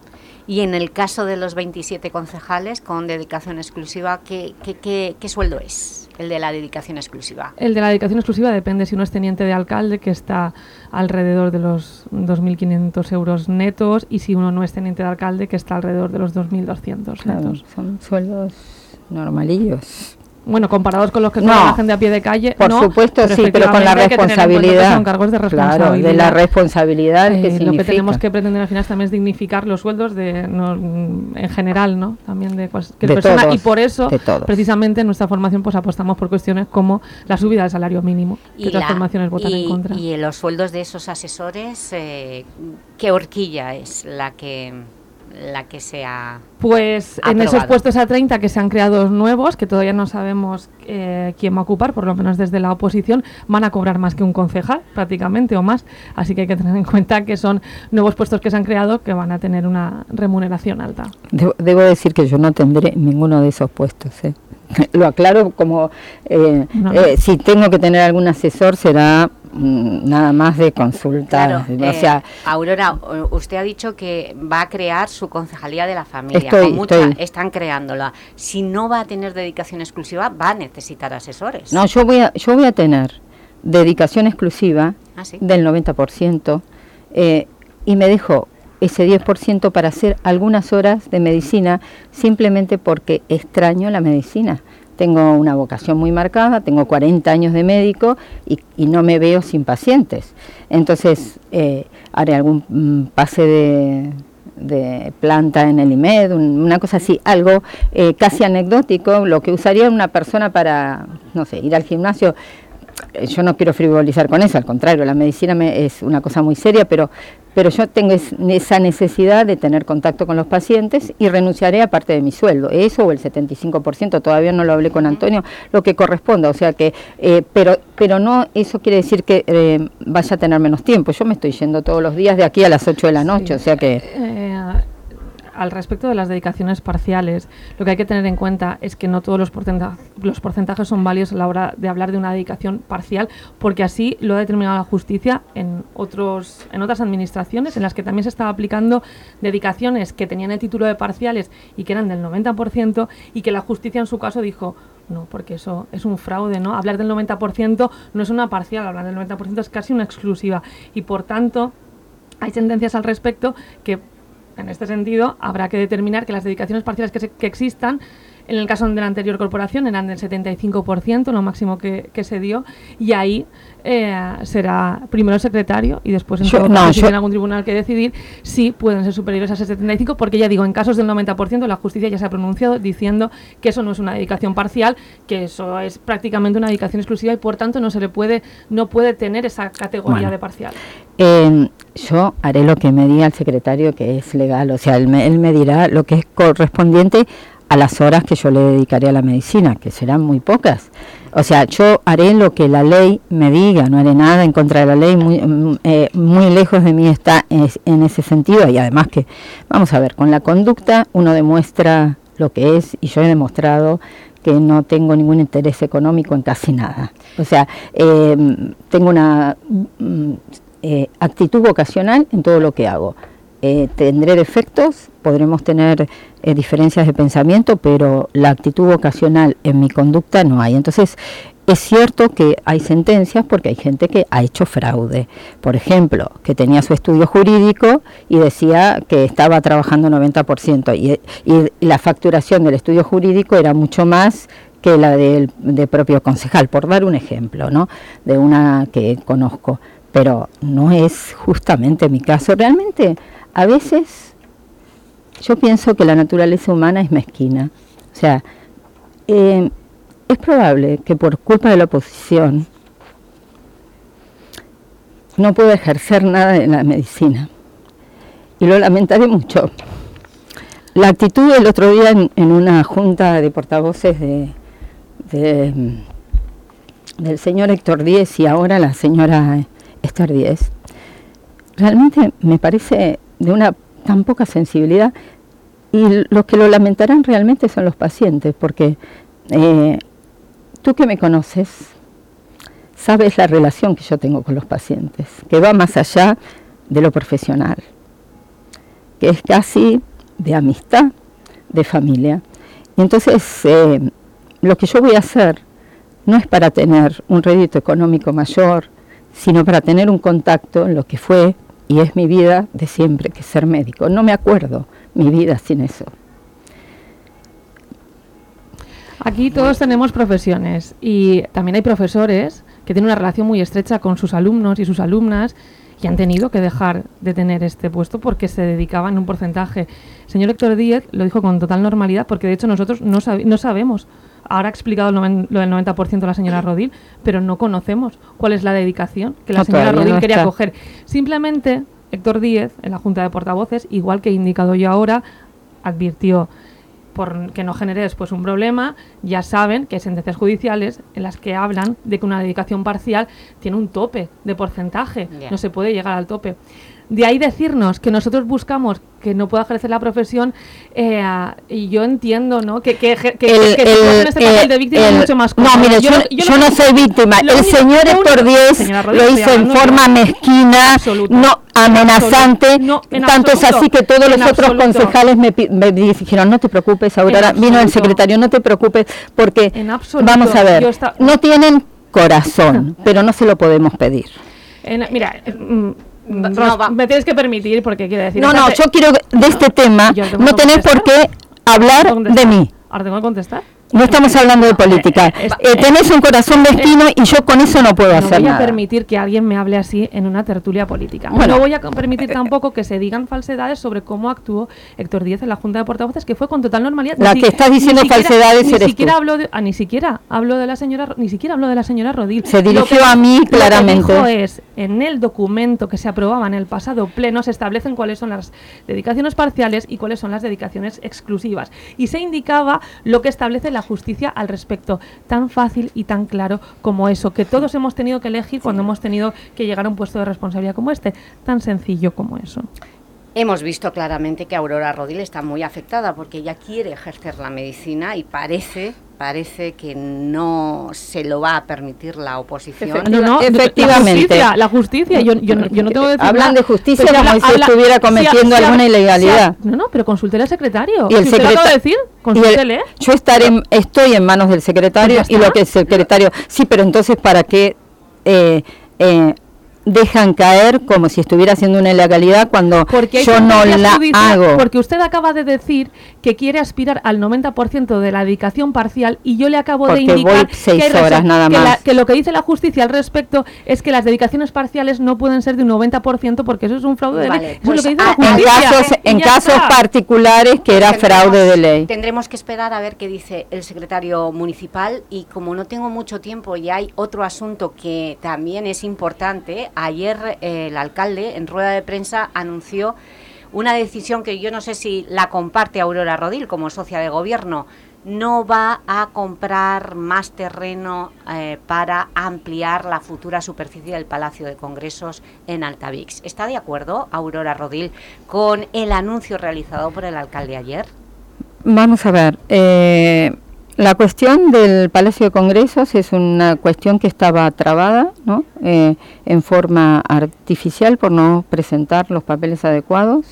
Y en el caso de los 27 concejales con dedicación exclusiva, ¿qué, qué, qué, sueldo es el de la dedicación exclusiva? El de la dedicación exclusiva depende si uno es teniente de alcalde, que está alrededor de los 2.500 euros netos, y si uno no es teniente de alcalde, que está alrededor de los 2.200 netos. Son sueldos normalillos bueno, comparados con los que trabajan de a pie de calle, por supuesto sí, pero con la responsabilidad, son cargos de responsabilidad, claro, de la responsabilidad. que lo que tenemos que pretender al final también es dignificar los sueldos de en general, ¿no? También de cualquier persona y por eso precisamente en nuestra formación pues apostamos por cuestiones como la subida del salario mínimo, que otras formaciones votan en contra. Y los sueldos de esos asesores, eh, ¿qué horquilla es la que la que sea Pues en esos puestos a 30 que se han creado nuevos, que todavía no sabemos eh, quién va a ocupar, por lo menos desde la oposición, van a cobrar más que un concejal, prácticamente, o más. Así que hay que tener en cuenta que son nuevos puestos que se han creado que van a tener una remuneración alta. Debo, decir que yo no tendré ninguno de esos puestos. ¿eh? <laughs> Lo aclaro como eh, si tengo que tener algún asesor será nada más de consulta. o sea, eh, Aurora, usted ha dicho que va a crear su concejalía de la familia. están creándola. Si no va a tener dedicación exclusiva, va a necesitar asesores. No, yo voy a, yo voy a tener dedicación exclusiva ah, del 90% eh, y me dejo ese 10% para hacer algunas horas de medicina simplemente porque extraño la medicina tengo una vocación muy marcada, tengo 40 años de médico y, no me veo sin pacientes. Entonces, eh, haré algún mm, pase de, planta en el IMED, una cosa así, algo eh, casi anecdótico, lo que usaría una persona para, no sé, ir al gimnasio eh, yo no quiero frivolizar con eso, al contrario, la medicina me, es una cosa muy seria, pero, pero yo tengo esa necesidad de tener contacto con los pacientes y renunciaré a parte de mi sueldo, eso o el 75%, todavía no lo hablé con Antonio, lo que corresponda, o sea que, eh, pero, pero no, eso quiere decir que eh, vaya a tener menos tiempo, yo me estoy yendo todos los días de aquí a las 8 de la noche, o sea que al respecto de las dedicaciones parciales, lo que hay que tener en cuenta es que no todos los, los porcentajes son válidos a la hora de hablar de una dedicación parcial, porque así lo ha determinado la justicia en, otros, en otras administraciones en las que también se estaba aplicando dedicaciones que tenían el título de parciales y que eran del 90% y que la justicia en su caso dijo, no, porque eso es un fraude, ¿no? Hablar del 90% no es una parcial, hablar del 90% es casi una exclusiva y por tanto hay sentencias al respecto que en este sentido, habrá que determinar que las dedicaciones parciales que, que existan en el caso de la anterior corporación eran del 75%, lo máximo que, se dio, y ahí eh, será primero el secretario y después en todo caso, si tiene algún tribunal que decidir si pueden ser superiores a ese 75%, porque ya digo, en casos del 90% la justicia ya se ha pronunciado diciendo que eso no es una dedicación parcial, que eso es prácticamente una dedicación exclusiva y por tanto no se le puede, no puede tener esa categoría de parcial. Eh, yo haré lo que me diga el secretario que es legal, o sea, él me, él me dirá lo que es correspondiente a las horas que yo le dedicaré a la medicina, que serán muy pocas. O sea, yo haré lo que la ley me diga, no haré nada en contra de la ley, muy, mm, eh, muy lejos de mí está en ese sentido y además que, vamos a ver, con la conducta uno demuestra lo que es y yo he demostrado que no tengo ningún interés económico en casi nada. O sea, eh, tengo una mm, eh, actitud vocacional en todo lo que hago. Tendré defectos, podremos tener eh, diferencias de pensamiento, pero la actitud vocacional en mi conducta no hay. Entonces, es cierto que hay sentencias porque hay gente que ha hecho fraude. Por ejemplo, que tenía su estudio jurídico y decía que estaba trabajando 90% y, y la facturación del estudio jurídico era mucho más que la del, propio concejal, por dar un ejemplo, ¿no? De una que conozco. Pero no es justamente mi caso. Realmente, a veces yo pienso que la naturaleza humana es mezquina. O sea, eh, es probable que por culpa de la oposición no pueda ejercer nada de la medicina. Y lo lamentaré mucho. La actitud del otro día en una junta de portavoces de, del señor Héctor Díez y ahora la señora Esther Díez, realmente me parece de una tan poca sensibilidad y los que lo lamentarán realmente son los pacientes, porque eh, tú que me conoces, sabes la relación que yo tengo con los pacientes, que va más allá de lo profesional, que es casi de amistad, de familia. Y entonces, eh, lo que yo voy a hacer no es para tener un rédito económico mayor, sino para tener un contacto en lo que fue y es mi vida de siempre, que ser médico. No me acuerdo mi vida sin eso. Aquí todos tenemos profesiones y también hay profesores que tienen una relación muy estrecha con sus alumnos y sus alumnas y han tenido que dejar de tener este puesto porque se dedicaban un porcentaje. El señor Héctor Díez lo dijo con total normalidad porque de hecho nosotros no, no sabemos ahora ha explicado lo del 90% la señora Rodil, pero no conocemos cuál es la dedicación que la señora Rodil quería coger. Simplemente Héctor Díez, en la Junta de Portavoces, igual que he indicado yo ahora, advirtió por que no genere después un problema, ya saben que hay sentencias judiciales en las que hablan de que una dedicación parcial tiene un tope de porcentaje, no se puede llegar al tope. De ahí decirnos que nosotros buscamos que no pueda ejercer la profesión eh, y yo entiendo ¿no? que, que, que, en este papel de víctima es mucho más No, mire, yo, no, soy víctima. El señor Héctor Díez lo hizo en forma mezquina, no amenazante. tanto es así que todos los otros concejales me, me, dijeron, no te preocupes, Aurora. Vino el secretario, no te preocupes, porque vamos a ver, no tienen corazón, <laughs> pero no se lo podemos pedir. mira, mm, me tienes que permitir porque quiere decir. No, no, yo quiero de este tema no tener por qué hablar de mí. ¿Ahora tengo que contestar? No estamos hablando de política. Eh, eh, tenés un corazón destino y yo con eso no puedo hacer nada. No voy a permitir que alguien me hable así en una tertulia política. no voy a permitir tampoco que se digan falsedades sobre cómo actuó Héctor Díez en la Junta de Portavoces, que fue con total normalidad. La que está diciendo falsedades ni siquiera Hablo de, ah, ni siquiera hablo de la señora, ni siquiera hablo de la señora Rodil. Se dirigió a mí claramente. Lo que dijo es, en el documento que se aprobaba en el pasado pleno se establecen cuáles son las dedicaciones parciales y cuáles son las dedicaciones exclusivas. Y se indicaba lo que establece la justicia al respecto tan fácil y tan claro como eso, que todos hemos tenido que elegir cuando hemos tenido que llegar a un puesto de responsabilidad como este, tan sencillo como eso. Hemos visto claramente que Aurora Rodil está muy afectada porque ella quiere ejercer la medicina y parece parece que no se lo va a permitir la oposición. No, no, efectivamente. La justicia, Yo, yo, no, yo, no tengo que decir Hablan de justicia como si estuviera cometiendo alguna ilegalidad. no, no, pero consulte al secretario. ¿Y el secretario decir? Consúltele. yo estaré, estoy en manos del secretario y lo que el secretario... Sí, pero entonces, ¿para qué...? Eh, eh, dejan caer como si estuviera haciendo una ilegalidad cuando yo no la hago. Porque usted acaba de decir que quiere aspirar al 90% de la dedicación parcial y yo le acabo de indicar que, horas nada más. que, lo que dice la justicia al respecto es que las dedicaciones parciales no pueden ser de un 90% porque eso es un fraude de ley. Eso es lo pues, que dice la justicia. En casos, en casos particulares que era fraude de ley. Tendremos que esperar a ver qué dice el secretario municipal y como no tengo mucho tiempo y hay otro asunto que también es importante, ayer eh, el alcalde en rueda de prensa anunció una decisión que yo no sé si la comparte Aurora Rodil como socia de gobierno, no va a comprar más terreno eh, para ampliar la futura superficie del Palacio de Congresos en Altavix. ¿Está de acuerdo, Aurora Rodil, con el anuncio realizado por el alcalde ayer? Vamos a ver, eh, la cuestión del Palacio de Congresos es una cuestión que estaba trabada ¿no? Eh, en forma artificial por no presentar los papeles adecuados.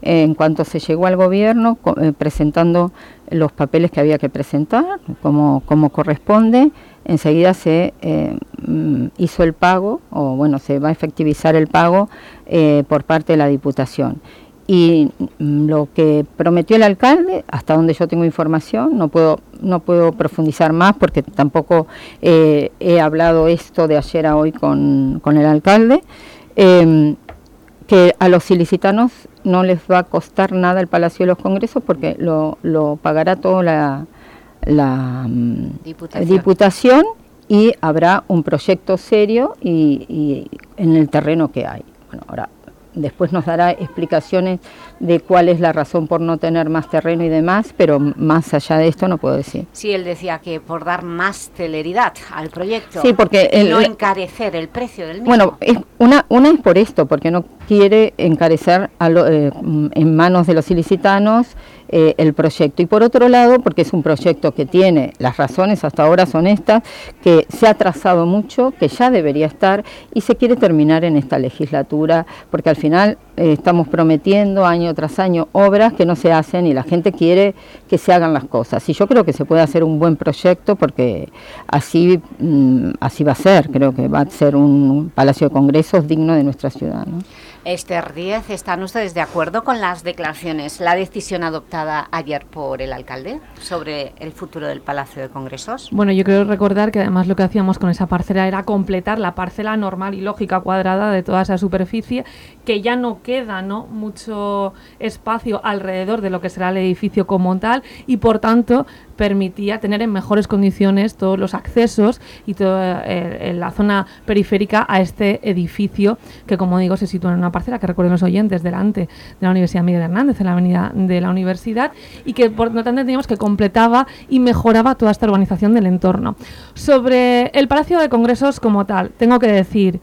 Eh, en cuanto se llegó al gobierno, eh, presentando los papeles que había que presentar, como, como corresponde, enseguida se eh, mm, hizo el pago, o bueno, se va a efectivizar el pago eh, por parte de la Diputación. Y mm, lo que prometió el alcalde, hasta donde yo tengo información, no puedo, no puedo profundizar más porque tampoco eh, he hablado esto de ayer a hoy con, con el alcalde, em, que a los ilicitanos no les va a costar nada el Palacio de los Congresos porque lo, lo pagará toda la, la mm, diputación. y habrá un proyecto serio y, y en el terreno que hay. Bueno, ahora después nos dará explicaciones de cuál es la razón por no tener más terreno y demás, pero más allá de esto no puedo decir. Sí, él decía que por dar más celeridad al proyecto, sí, porque no encarecer el precio del mismo. Bueno, una, una es por esto, porque no quiere encarecer eh, en manos de los ilicitanos eh, el proyecto. Y por otro lado, porque es un proyecto que tiene, las razones hasta ahora son estas, que se ha trazado mucho, que ya debería estar y se quiere terminar en esta legislatura, porque al final eh, estamos prometiendo año tras año obras que no se hacen y la gente quiere que se hagan las cosas. Y yo creo que se puede hacer un buen proyecto porque así, mm, así va a ser, creo que va a ser un palacio de congresos digno de nuestra ciudad. Esther Díez, ¿están ustedes de acuerdo con las declaraciones, la decisión adoptada ayer por el alcalde sobre el futuro del Palacio de Congresos? Bueno, yo quiero recordar que además lo que hacíamos con esa parcela era completar la parcela normal y lógica cuadrada de toda esa superficie, que ya no queda ¿no? mucho espacio alrededor de lo que será el edificio como tal y por tanto permitía tener en mejores condiciones todos los accesos y toda eh, la zona periférica a este edificio que como digo se sitúa en una parcela que recuerden los oyentes delante de la Universidad Miguel Hernández en la avenida de la universidad y que por lo tanto teníamos que completaba y mejoraba toda esta urbanización del entorno. Sobre el Palacio de Congresos como tal, tengo que decir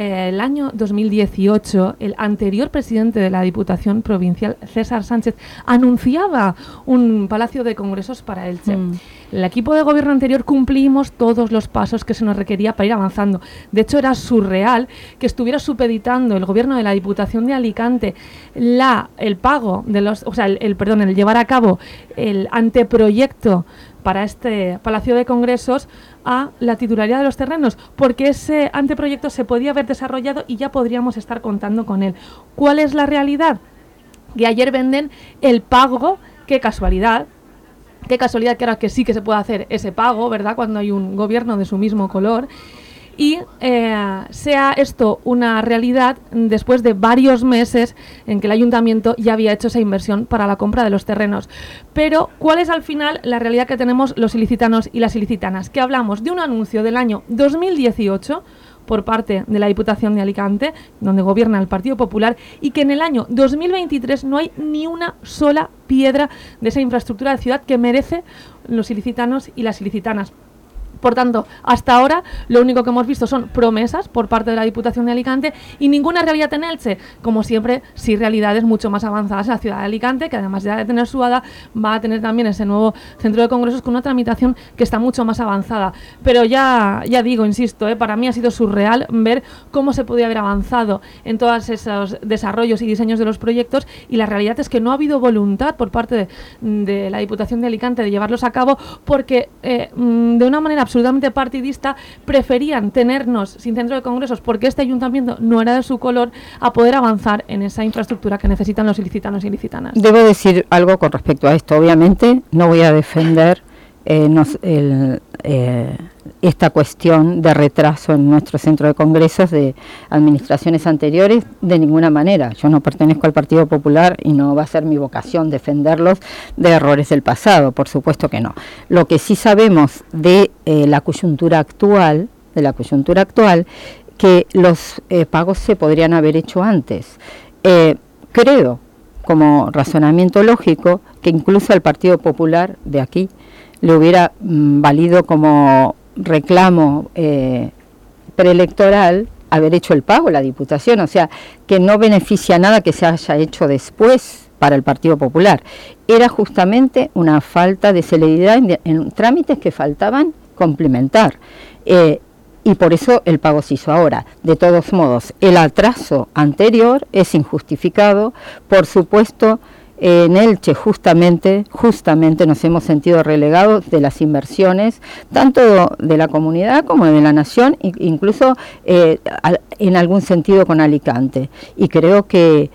eh, el año 2018, el anterior presidente de la Diputación Provincial, César Sánchez, anunciaba un palacio de congresos para Elche. Mm. El equipo de gobierno anterior cumplimos todos los pasos que se nos requería para ir avanzando. De hecho, era surreal que estuviera supeditando el gobierno de la Diputación de Alicante la, el pago de los, o sea, el perdón, el llevar a cabo el anteproyecto para este Palacio de Congresos a la titularidad de los terrenos, porque ese anteproyecto se podía haber desarrollado y ya podríamos estar contando con él. ¿Cuál es la realidad? Que ayer venden el pago, qué casualidad, qué casualidad que ahora que sí que se puede hacer ese pago, ¿verdad? Cuando hay un gobierno de su mismo color y eh, sea esto una realidad después de varios meses en que el ayuntamiento ya había hecho esa inversión para la compra de los terrenos. Pero, ¿cuál es al final la realidad que tenemos los ilicitanos y las ilicitanas? Que hablamos de un anuncio del año 2018 por parte de la Diputación de Alicante, donde gobierna el Partido Popular, y que en el año 2023 no hay ni una sola piedra de esa infraestructura de ciudad que merece los ilicitanos y las ilicitanas. Por tanto, hasta ahora lo único que hemos visto son promesas por parte de la Diputación de Alicante y ninguna realidad en Elche. Como siempre, sí realidades mucho más avanzadas en la ciudad de Alicante, que además ya de tener su hada, va a tener también ese nuevo centro de congresos con una tramitación que está mucho más avanzada. Pero ya, ya digo, insisto, ¿eh? para mí ha sido surreal ver cómo se podía haber avanzado en todos esos desarrollos y diseños de los proyectos y la realidad es que no ha habido voluntad por parte de, la Diputación de Alicante de llevarlos a cabo porque eh, mm, de una manera absolutamente partidista, preferían tenernos sin centro de congresos porque este ayuntamiento no era de su color a poder avanzar en esa infraestructura que necesitan los ilicitanos y ilicitanas. Debo decir algo con respecto a esto. Obviamente no voy a defender eh, el, eh, esta cuestión de retraso en nuestro centro de congresos de administraciones anteriores de ninguna manera. Yo no pertenezco al Partido Popular y no va a ser mi vocación defenderlos de errores del pasado, por supuesto que no. Lo que sí sabemos de eh, la coyuntura actual, de la coyuntura actual, que los eh, pagos se podrían haber hecho antes. Eh, creo, como razonamiento lógico, que incluso al Partido Popular de aquí le hubiera mm, valido como reclamo eh, preelectoral haber hecho el pago la Diputación, o sea, que no beneficia nada que se haya hecho después para el Partido Popular. Era justamente una falta de celeridad en, trámites que faltaban complementar. Eh, y por eso el pago se hizo ahora. De todos modos, el atraso anterior es injustificado, por supuesto, en Elche justamente, justamente nos hemos sentido relegados de las inversiones, tanto de la comunidad como de la nación, incluso eh, en algún sentido con Alicante. Y creo que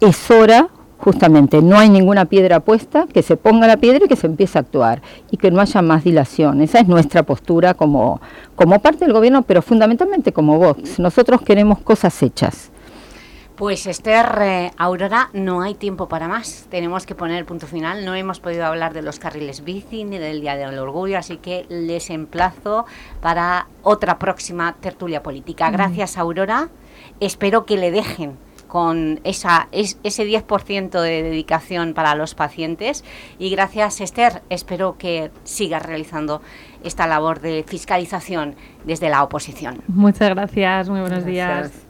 es hora justamente no hay ninguna piedra puesta, que se ponga la piedra y que se empiece a actuar y que no haya más dilación. Esa es nuestra postura como, como parte del gobierno, pero fundamentalmente como Vox. Nosotros queremos cosas hechas. Pues Esther, eh, Aurora, no hay tiempo para más. Tenemos que poner el punto final. No hemos podido hablar de los carriles bici ni del Día del Orgullo, así que les emplazo para otra próxima tertulia política. Gracias, Aurora. Espero que le dejen con esa, ese 10% de dedicación para los pacientes. Y gracias, Esther. Espero que sigas realizando esta labor de fiscalización desde la oposición. Muchas gracias. Muy buenos días.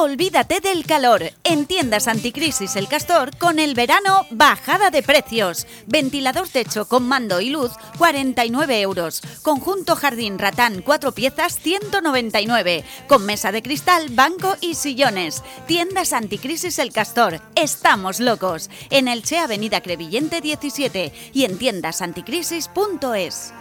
Olvídate del calor. En tiendas anticrisis El Castor, con el verano, bajada de precios. Ventilador techo con mando y luz, 49 euros. Conjunto jardín ratán, 4 piezas, 199. Con mesa de cristal, banco y sillones. Tiendas anticrisis El Castor. Estamos locos. En el Che Avenida Crevillente 17 y en tiendasanticrisis.es.